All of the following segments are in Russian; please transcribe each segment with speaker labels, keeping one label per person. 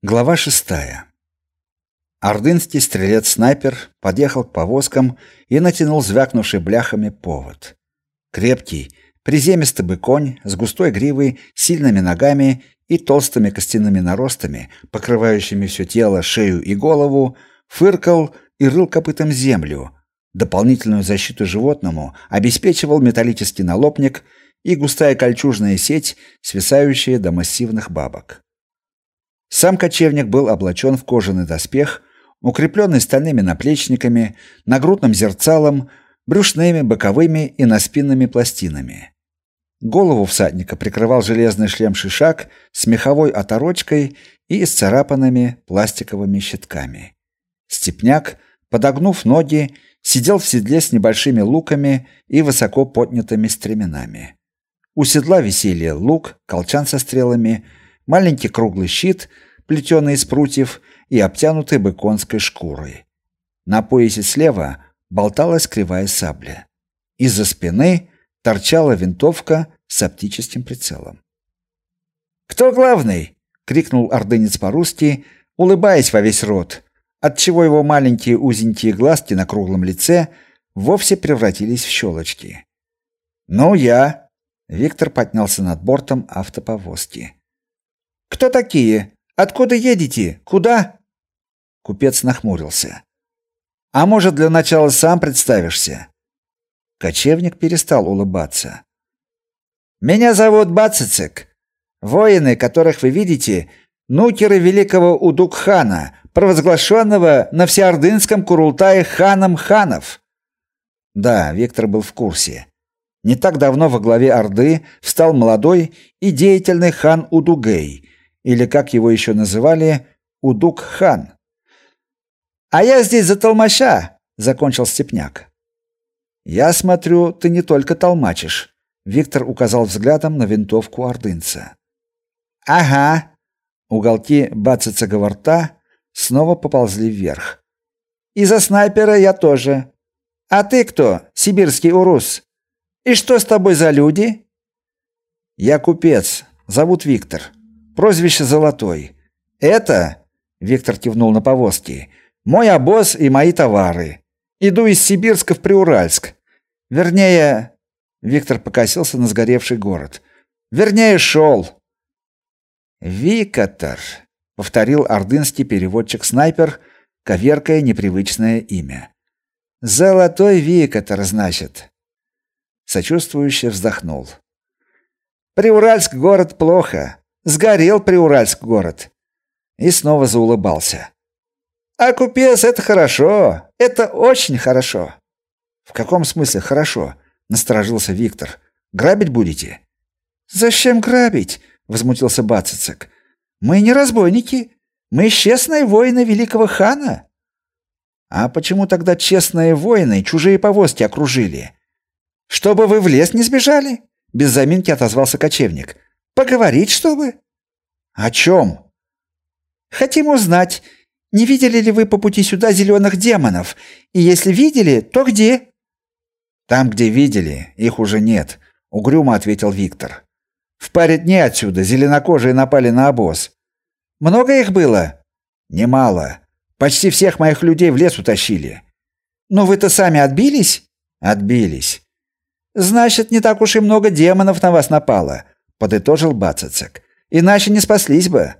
Speaker 1: Глава шестая. Ордынский стрелец-снайпер подъехал к повозкам и натянул звякнувший бляхами повод. Крепкий, приземистый быконь с густой гривой, сильными ногами и толстыми костяными наростами, покрывающими все тело, шею и голову, фыркал и рыл копытом землю. Дополнительную защиту животному обеспечивал металлический налобник и густая кольчужная сеть, свисающая до массивных бабок. Сам кочевник был облачен в кожаный доспех, укрепленный стальными наплечниками, нагрудным зерцалом, брюшными, боковыми и наспинными пластинами. Голову всадника прикрывал железный шлем-шишак с меховой оторочкой и исцарапанными пластиковыми щитками. Степняк, подогнув ноги, сидел в седле с небольшими луками и высоко поднятыми стременами. У седла висели лук, колчан со стрелами — маленький круглый щит, плетеный из прутьев и обтянутый быконской шкурой. На поясе слева болталась кривая сабля. Из-за спины торчала винтовка с оптическим прицелом. «Кто главный?» — крикнул ордынец по-русски, улыбаясь во весь рот, отчего его маленькие узенькие глазки на круглом лице вовсе превратились в щелочки. «Ну, я...» — Виктор поднялся над бортом автоповозки. Кто такие? Откуда едете? Куда? Купец нахмурился. А может, для начала сам представишься? Кочевник перестал улыбаться. Меня зовут Бацицик. Воины, которых вы видите, нукеры великого Удук-хана, провозглашенного на всеордынском Курултае ханом ханов. Да, Виктор был в курсе. Не так давно во главе Орды встал молодой и деятельный хан Удугей, или как его еще называли, Удук-хан. А я здесь за толмача, закончил Степняк. Я смотрю, ты не только толмачишь. Виктор указал взглядом на винтовку ордынца. Ага. Уголки бацицага рта снова поползли вверх. И за снайпера я тоже. А ты кто, сибирский урус? И что с тобой за люди? Я купец, зовут Виктор. Прозвище Золотой. Это, Виктор кивнул на повозки, мой обоз и мои товары. Иду из Сибирска в Приуральск. Вернее, Виктор покосился на сгоревший город. Вернее, шел. Викатор, повторил ордынский переводчик-снайпер, коверкая непривычное имя. Золотой Викатор, значит. Сочувствующе вздохнул. Приуральск город плохо. Сгорел Приуральск город. И снова заулыбался. А купец это хорошо. Это очень хорошо. В каком смысле хорошо? насторожился Виктор. Грабить будете? Зачем грабить? возмутился Бацицек. Мы не разбойники. Мы честные воины великого хана. А почему тогда честные воины чужие повозки окружили? Чтобы вы в лес не сбежали? Без заминки отозвался кочевник. Поговорить, чтобы? О чем? Хотим узнать, не видели ли вы по пути сюда зеленых демонов? И если видели, то где? Там, где видели, их уже нет, угрюмо ответил Виктор. В паре дней отсюда зеленокожие напали на обоз. Много их было? Немало. Почти всех моих людей в лес утащили. Но вы-то сами отбились? Отбились. Значит, не так уж и много демонов на вас напало подытожил Бацацек. Иначе не спаслись бы.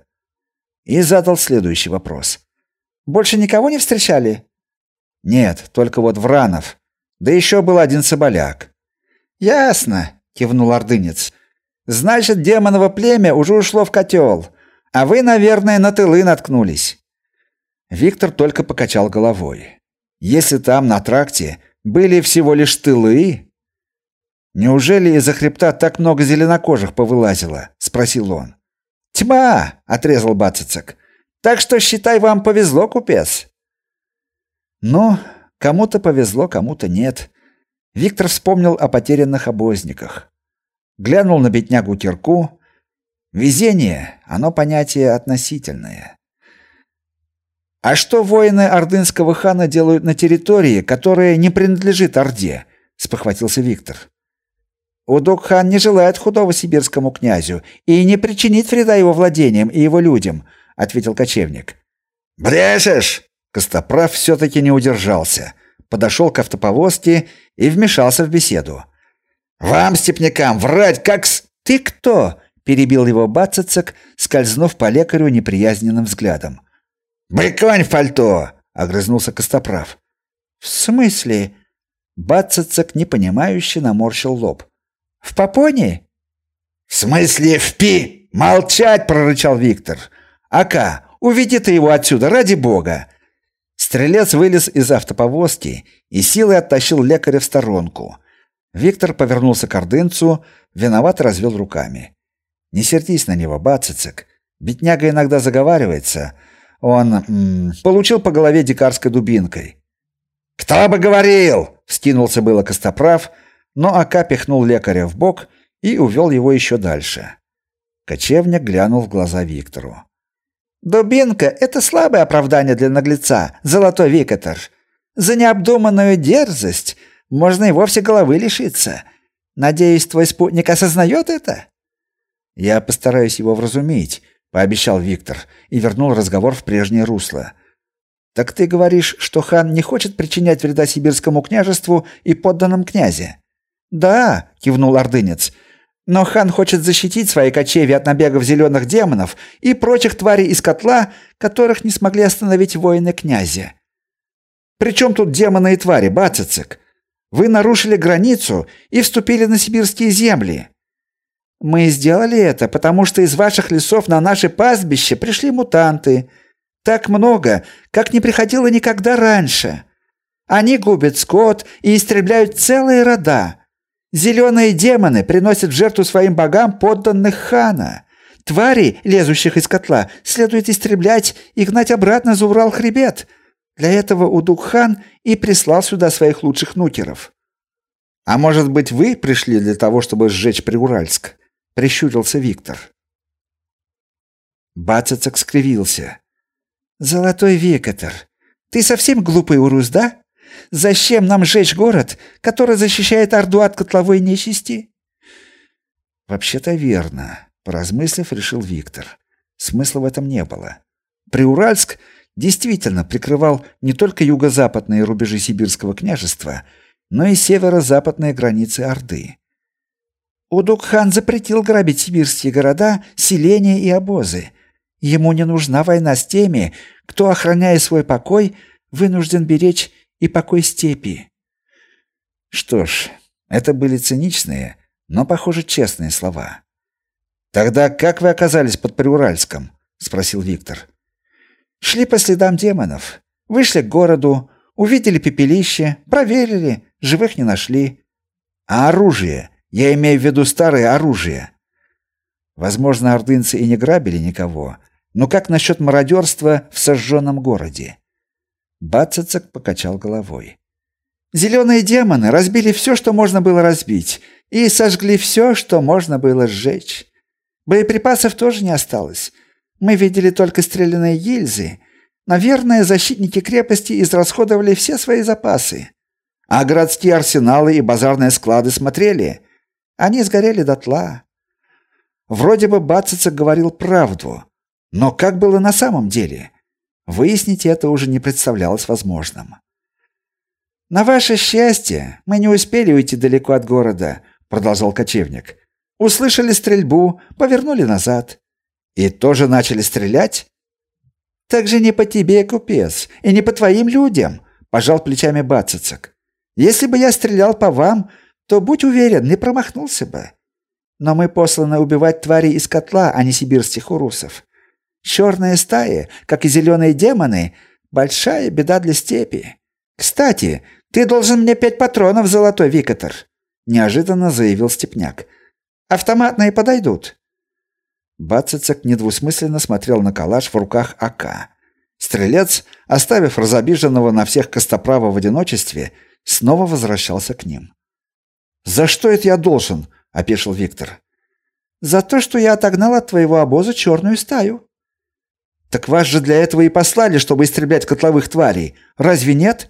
Speaker 1: И задал следующий вопрос. Больше никого не встречали? Нет, только вот Вранов. Да еще был один соболяк. Ясно, кивнул ордынец. Значит, демоново племя уже ушло в котел, а вы, наверное, на тылы наткнулись. Виктор только покачал головой. Если там на тракте были всего лишь тылы, Неужели из-за хребта так много зеленокожих повылазило? спросил он. Тьма, отрезал Бацицек. Так что считай, вам повезло, купец. Ну, кому-то повезло, кому-то нет. Виктор вспомнил о потерянных обозниках. Глянул на беднягу Кирку. Везение, оно понятие относительное. А что воины ордынского хана делают на территории, которая не принадлежит орде? спохватился Виктор. Удук-хан не желает худого сибирскому князю и не причинит вреда его владениям и его людям, ответил кочевник. Брешешь! Костоправ все-таки не удержался, подошел к автоповозке и вмешался в беседу. Вам, степнякам, врать как с... Ты кто? перебил его Бацацек, скользнув по лекарю неприязненным взглядом. «Быконь в пальто!» — огрызнулся Костоправ. «В смысле?» Бацацек непонимающе наморщил лоб. «В попоне?» «В смысле в пи? Молчать!» — прорычал Виктор. «Ака, уведи ты его отсюда, ради бога!» Стрелец вылез из автоповозки и силой оттащил лекаря в сторонку. Виктор повернулся к ордынцу, виновато развел руками. Не сердись на него, Бацицек. Бедняга иногда заговаривается. Он м, получил по голове дикарской дубинкой. «Кто бы говорил!» — вскинулся было Костоправ, но Ака пихнул лекаря в бок и увел его еще дальше. Кочевник глянул в глаза Виктору. «Дубинка — это слабое оправдание для наглеца, золотой Викатор. За необдуманную дерзость можно и вовсе головы лишиться. Надеюсь, твой спутник осознает это?» Я постараюсь его вразумить, пообещал Виктор и вернул разговор в прежнее русло. Так ты говоришь, что хан не хочет причинять вреда сибирскому княжеству и подданным князя? Да, кивнул ордынец. Но хан хочет защитить свои кочевья от набегов зеленых демонов и прочих тварей из котла, которых не смогли остановить воины князя. Причем тут демоны и твари, бацицик? Вы нарушили границу и вступили на сибирские земли. Мы сделали это, потому что из ваших лесов на наши пастбища пришли мутанты. Так много, как не приходило никогда раньше. Они губят скот и истребляют целые рода. Зеленые демоны приносят в жертву своим богам подданных хана. Твари, лезущих из котла, следует истреблять и гнать обратно за Урал-хребет. Для этого Удук-хан и прислал сюда своих лучших нукеров. А может быть, вы пришли для того, чтобы сжечь Приуральск? прищурился Виктор. Бацацак скривился. Золотой Виктор, ты совсем глупый урус, да? Зачем нам жечь город, который защищает Орду от котловой нечисти? Вообще-то верно, поразмыслив, решил Виктор. Смысла в этом не было. Приуральск действительно прикрывал не только юго-западные рубежи сибирского княжества, но и северо-западные границы Орды. Удук-хан запретил грабить сибирские города, селения и обозы. Ему не нужна война с теми, кто, охраняя свой покой, вынужден беречь и покой степи. Что ж, это были циничные, но, похоже, честные слова. Тогда как вы оказались под Приуральском? спросил Виктор. Шли по следам демонов, вышли к городу, увидели пепелище, проверили, живых не нашли. А оружие я имею в виду старое оружие. Возможно, ордынцы и не грабили никого, но как насчет мародерства в сожженном городе? Бацацак покачал головой. Зеленые демоны разбили все, что можно было разбить, и сожгли все, что можно было сжечь. Боеприпасов тоже не осталось. Мы видели только стрелянные гильзы. Наверное, защитники крепости израсходовали все свои запасы. А городские арсеналы и базарные склады смотрели. Они сгорели дотла. Вроде бы Бацицак говорил правду, но как было на самом деле? Выяснить это уже не представлялось возможным. На ваше счастье, мы не успели уйти далеко от города, продолжал кочевник. Услышали стрельбу, повернули назад и тоже начали стрелять. Так же не по тебе, купец, и не по твоим людям, пожал плечами Бацицак. Если бы я стрелял по вам, то будь уверен, не промахнулся бы. Но мы посланы убивать тварей из котла, а не сибирских урусов. Черные стаи, как и зеленые демоны, большая беда для степи. Кстати, ты должен мне пять патронов, золотой Викатор, неожиданно заявил Степняк. Автоматные подойдут. Бацицак недвусмысленно смотрел на калаш в руках АК. Стрелец, оставив разобиженного на всех Костоправа в одиночестве, снова возвращался к ним. «За что это я должен?» – опешил Виктор. «За то, что я отогнал от твоего обоза черную стаю». «Так вас же для этого и послали, чтобы истреблять котловых тварей. Разве нет?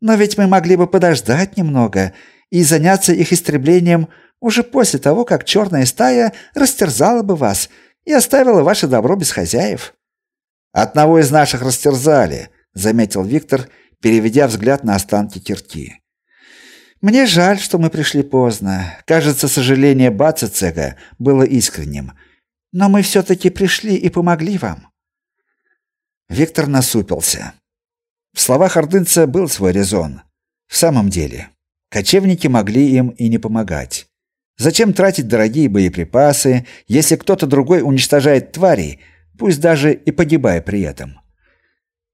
Speaker 1: Но ведь мы могли бы подождать немного и заняться их истреблением уже после того, как черная стая растерзала бы вас и оставила ваше добро без хозяев. Одного из наших растерзали, заметил Виктор, переведя взгляд на останки кирки.
Speaker 2: Мне жаль, что мы пришли поздно. Кажется, сожаление Бацецега было искренним. Но мы все таки пришли и помогли вам.
Speaker 1: Виктор насупился. В словах ордынца был свой резон. В самом деле, кочевники могли им и не помогать. Зачем тратить дорогие боеприпасы, если кто-то другой уничтожает тварей, пусть даже и погибая при этом?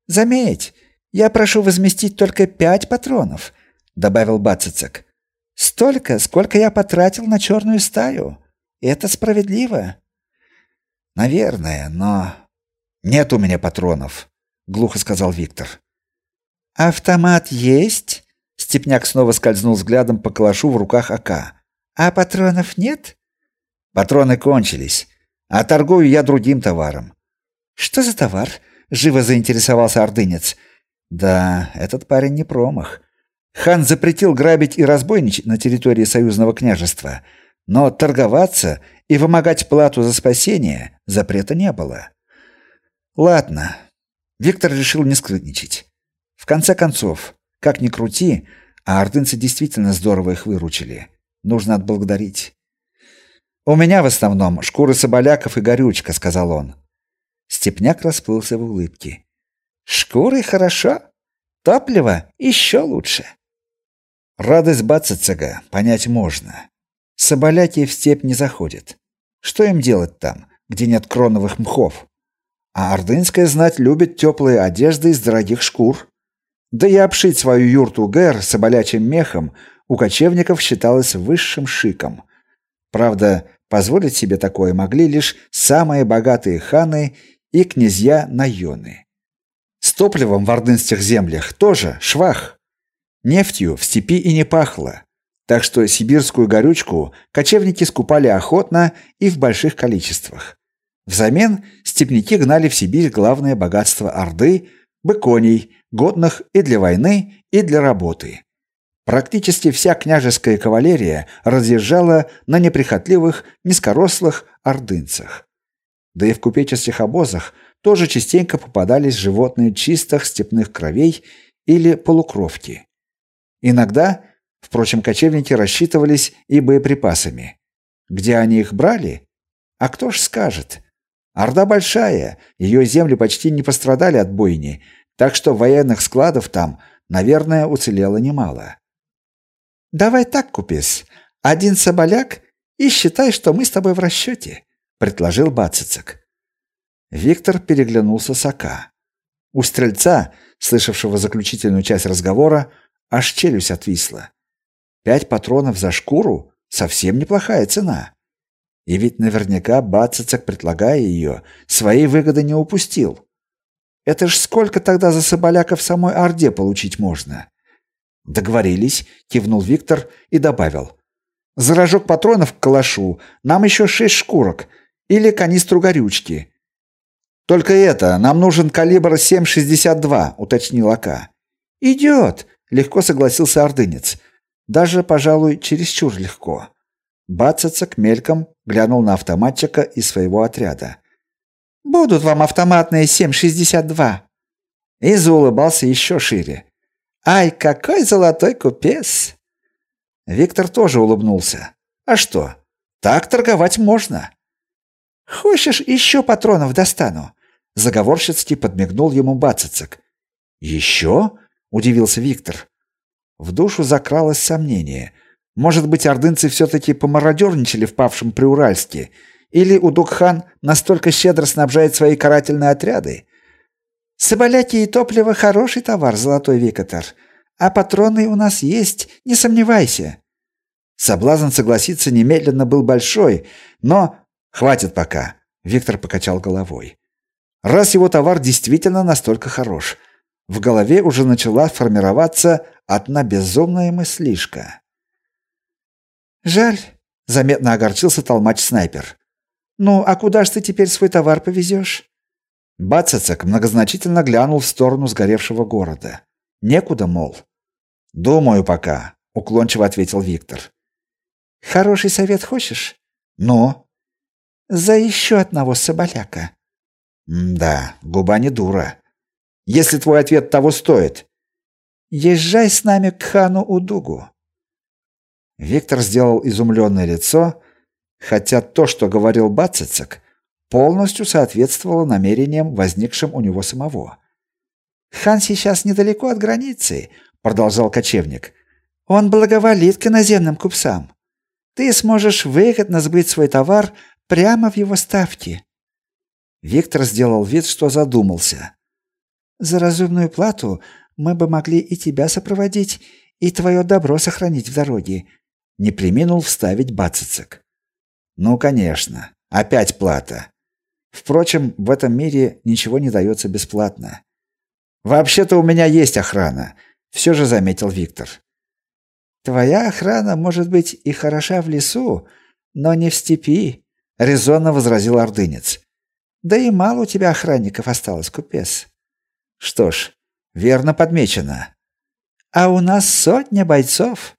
Speaker 2: Заметь, я прошу возместить только пять патронов, добавил Бацицек. Столько, сколько я потратил на черную стаю. Это справедливо.
Speaker 1: Наверное, но нет у меня патронов, глухо сказал Виктор.
Speaker 2: Автомат есть? Степняк снова скользнул взглядом по калашу в руках АК. А патронов нет?
Speaker 1: Патроны кончились, а торгую я другим товаром.
Speaker 2: Что за товар? живо заинтересовался ордынец.
Speaker 1: Да, этот парень не промах. Хан запретил грабить и разбойничать на территории союзного княжества, но торговаться и вымогать плату за спасение запрета не было. Ладно. Виктор решил не скрытничать. В конце концов, как ни крути, а ордынцы действительно здорово их выручили. Нужно отблагодарить. У меня в основном шкуры соболяков и горючка, сказал он. Степняк расплылся в улыбке.
Speaker 2: Шкуры хорошо, топливо еще лучше.
Speaker 1: Радость Бацацага понять можно. Соболяки в степь не заходят. Что им делать там, где нет кроновых мхов? А ордынская знать любит теплые одежды из дорогих шкур. Да и обшить свою юрту гэр соболячим мехом у кочевников считалось высшим шиком. Правда, позволить себе такое могли лишь самые богатые ханы и князья Найоны. С топливом в ордынских землях тоже швах. Нефтью в степи и не пахло, так что сибирскую горючку кочевники скупали охотно и в больших количествах. Взамен степняки гнали в Сибирь главное богатство Орды – быконей, годных и для войны, и для работы. Практически вся княжеская кавалерия разъезжала на неприхотливых, низкорослых ордынцах. Да и в купеческих обозах тоже частенько попадались животные чистых степных кровей или полукровки. Иногда, впрочем, кочевники рассчитывались и боеприпасами. Где они их брали? А кто ж скажет? Орда большая, ее земли почти не пострадали от бойни, так что военных складов там, наверное, уцелело немало.
Speaker 2: Давай так, купец. Один соболяк и считай, что мы с тобой в расчете», — предложил Бацицек.
Speaker 1: Виктор переглянулся с Ака. У стрельца, слышавшего заключительную часть разговора, аж челюсть отвисла. Пять патронов за шкуру совсем неплохая цена. И ведь наверняка Бацицек, предлагая ее, своей выгоды не упустил. Это ж сколько тогда за соболяка в самой Орде получить можно? Договорились, кивнул Виктор и добавил: За рожок патронов к калашу нам еще шесть шкурок или канистру горючки. Только это, нам нужен калибр 7,62, уточнил Ака. Идет, легко согласился ордынец. Даже, пожалуй, чересчур легко. Бацацак мельком глянул на автоматчика из своего отряда.
Speaker 2: Будут вам автоматные 7,62.
Speaker 1: И заулыбался еще шире.
Speaker 2: Ай, какой золотой купец!
Speaker 1: Виктор тоже улыбнулся. А что? Так торговать можно.
Speaker 2: Хочешь, еще патронов достану? Заговорщицки подмигнул ему Бацицек.
Speaker 1: Еще? удивился Виктор. В душу закралось сомнение. Может быть, ордынцы все-таки помародерничали в павшем Приуральске? Или Удукхан настолько щедро снабжает свои карательные отряды?
Speaker 2: Соболяки и топливо хороший товар, золотой Викатор. А патроны у нас есть, не сомневайся.
Speaker 1: Соблазн согласиться немедленно был большой, но хватит пока, Виктор покачал головой. Раз его товар действительно настолько хорош, в голове уже начала формироваться одна безумная мыслишка.
Speaker 2: Жаль, заметно огорчился толмач-снайпер. Ну, а куда ж ты теперь свой товар повезешь?
Speaker 1: Бацацак многозначительно глянул в сторону сгоревшего города. Некуда, мол. Думаю пока, уклончиво ответил Виктор.
Speaker 2: Хороший совет хочешь?
Speaker 1: Но
Speaker 2: за еще одного соболяка.
Speaker 1: да, губа не дура. Если твой ответ того стоит,
Speaker 2: езжай с нами к хану Удугу.
Speaker 1: Виктор сделал изумленное лицо, хотя то, что говорил Бацицек, полностью соответствовало намерениям, возникшим у него самого.
Speaker 2: Хан сейчас недалеко от границы, продолжал кочевник. Он благоволит к иноземным купцам. Ты сможешь выгодно сбыть свой товар прямо в его ставке.
Speaker 1: Виктор сделал вид, что задумался.
Speaker 2: За разумную плату мы бы могли и тебя сопроводить, и твое добро сохранить в дороге.
Speaker 1: Не преминул вставить Бацицек. Ну, конечно, опять плата. Впрочем, в этом мире ничего не дается бесплатно. Вообще-то у меня есть охрана, все же заметил Виктор.
Speaker 2: Твоя охрана может быть и хороша в лесу, но не в степи, резонно возразил ордынец. Да и мало у тебя охранников осталось, купец.
Speaker 1: Что ж, верно подмечено.
Speaker 2: А у нас сотня бойцов.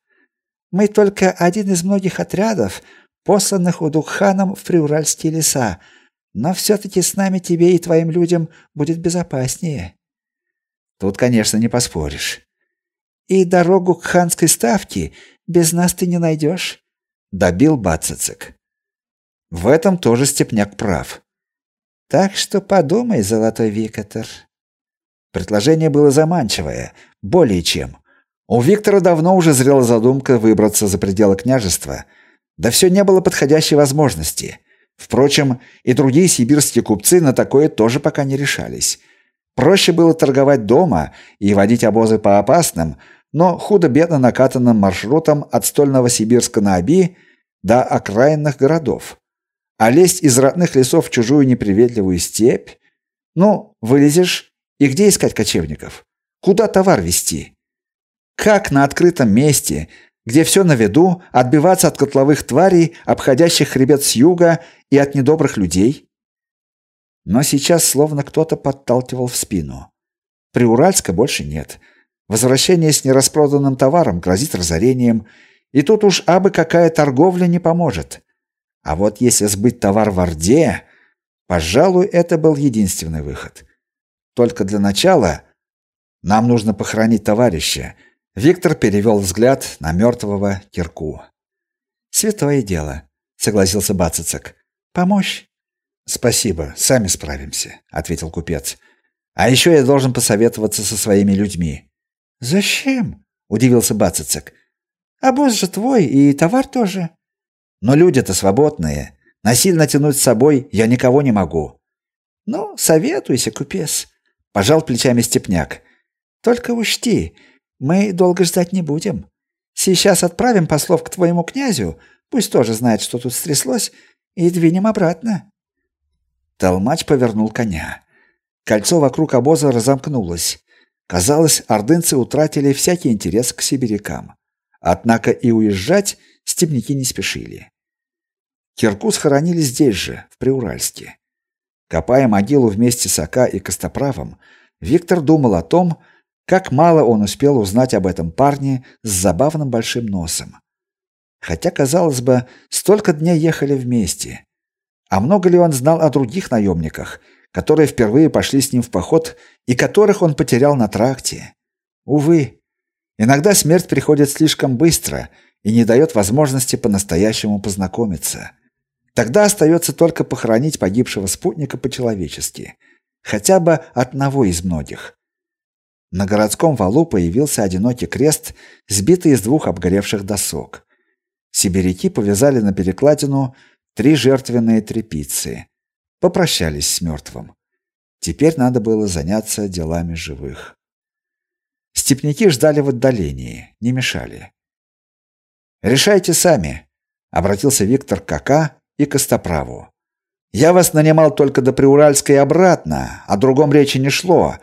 Speaker 2: Мы только один из многих отрядов, посланных Удукханом в Приуральские леса, но все таки с нами тебе и твоим людям будет безопаснее.
Speaker 1: Тут, конечно, не поспоришь.
Speaker 2: И дорогу к ханской ставке без нас ты не найдешь», —
Speaker 1: добил Бацицек. В этом тоже Степняк прав.
Speaker 2: Так что подумай, золотой Виктор.
Speaker 1: Предложение было заманчивое, более чем. У Виктора давно уже зрела задумка выбраться за пределы княжества. Да все не было подходящей возможности. Впрочем, и другие сибирские купцы на такое тоже пока не решались. Проще было торговать дома и водить обозы по опасным, но худо-бедно накатанным маршрутам от стольного Сибирска на Оби до окраинных городов. А лезть из родных лесов в чужую неприветливую степь? Ну, вылезешь, и где искать кочевников? Куда товар везти? Как на открытом месте, где все на виду, отбиваться от котловых тварей, обходящих хребет с юга и от недобрых людей? Но сейчас словно кто-то подталкивал в спину. Приуральска больше нет. Возвращение с нераспроданным товаром грозит разорением, и тут уж абы какая торговля не поможет. А вот если сбыть товар в Орде, пожалуй, это был единственный выход. Только для начала нам нужно похоронить товарища. Виктор перевел взгляд на мертвого Кирку.
Speaker 2: Святое дело, согласился Бацицек. Помощь
Speaker 1: Спасибо, сами справимся, ответил купец. А еще я должен посоветоваться со своими людьми.
Speaker 2: Зачем? удивился Бацицек. Обоз же твой и товар тоже.
Speaker 1: Но люди-то свободные. Насильно тянуть с собой я никого не могу.
Speaker 2: Ну, советуйся, купец, пожал плечами степняк. Только учти, мы долго ждать не будем. Сейчас отправим послов к твоему князю, пусть тоже знает, что тут стряслось, и двинем обратно.
Speaker 1: Толмач повернул коня. Кольцо вокруг обоза разомкнулось. Казалось, ордынцы утратили всякий интерес к сибирякам. Однако и уезжать степняки не спешили. Кирку схоронили здесь же, в Приуральске. Копая могилу вместе с Ака и Костоправом, Виктор думал о том, как мало он успел узнать об этом парне с забавным большим носом. Хотя, казалось бы, столько дней ехали вместе. А много ли он знал о других наемниках, которые впервые пошли с ним в поход и которых он потерял на тракте? Увы, иногда смерть приходит слишком быстро и не дает возможности по-настоящему познакомиться. Тогда остается только похоронить погибшего спутника по-человечески, хотя бы одного из многих. На городском валу появился одинокий крест, сбитый из двух обгоревших досок. Сибиряки повязали на перекладину три жертвенные трепицы. Попрощались с мертвым. Теперь надо было заняться делами живых. Степняки ждали в отдалении, не мешали. Решайте сами, обратился Виктор к Кака и Костоправу. Я вас нанимал только до Приуральска и обратно, о другом речи не шло.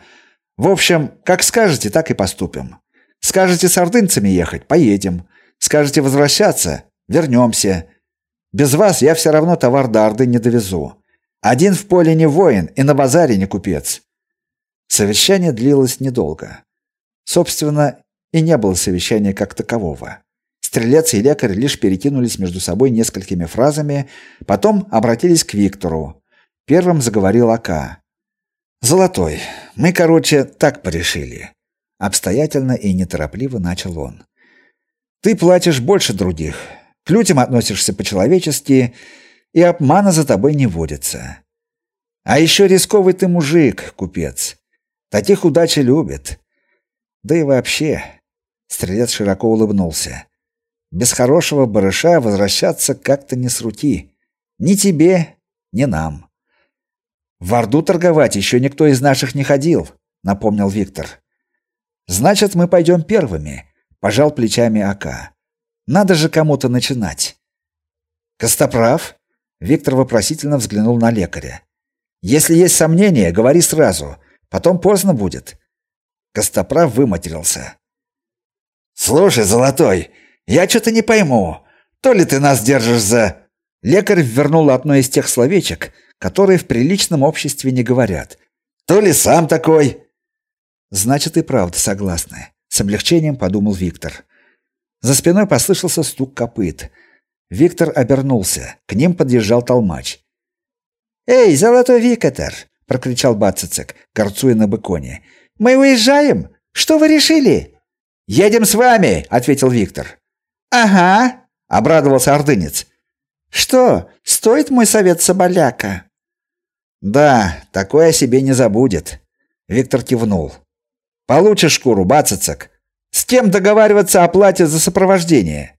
Speaker 1: В общем, как скажете, так и поступим. Скажете с ордынцами ехать поедем. Скажете возвращаться вернемся. Без вас я все равно товар до Орды не довезу. Один в поле не воин и на базаре не купец. Совещание длилось недолго. Собственно, и не было совещания как такового. Стрелец и лекарь лишь перекинулись между собой несколькими фразами, потом обратились к Виктору. Первым заговорил Ака. Золотой, мы, короче, так порешили. Обстоятельно и неторопливо начал он. Ты платишь больше других, к людям относишься по-человечески, и обмана за тобой не водится. А еще рисковый ты мужик, купец. Таких удачи любят. Да и вообще, стрелец широко улыбнулся. Без хорошего барыша возвращаться как-то не срути. Ни тебе, ни нам. В Орду торговать еще никто из наших не ходил, напомнил Виктор. Значит, мы пойдем первыми, пожал плечами Ака. Надо же кому-то начинать. Костоправ? Виктор вопросительно взглянул на лекаря. Если есть сомнения, говори сразу, потом поздно будет. Костоправ выматерился. Слушай, Золотой, я что-то не пойму. То ли ты нас держишь за Лекарь вернул одно из тех словечек, которые в приличном обществе не говорят. То ли сам такой. Значит, и правда согласны, с облегчением подумал Виктор. За спиной послышался стук копыт. Виктор обернулся. К ним подъезжал толмач. "Эй, золотой Виктор!" прокричал Бацицек, горцуя на быконе. "Мы уезжаем? Что вы решили?" "Едем с вами", ответил Виктор. "Ага", обрадовался ордынец. "Что, стоит мой совет соболяка?" "Да, такое о себе не забудет", Виктор кивнул. "Получишь шкуру, Бацицек. С кем договариваться о плате за сопровождение?"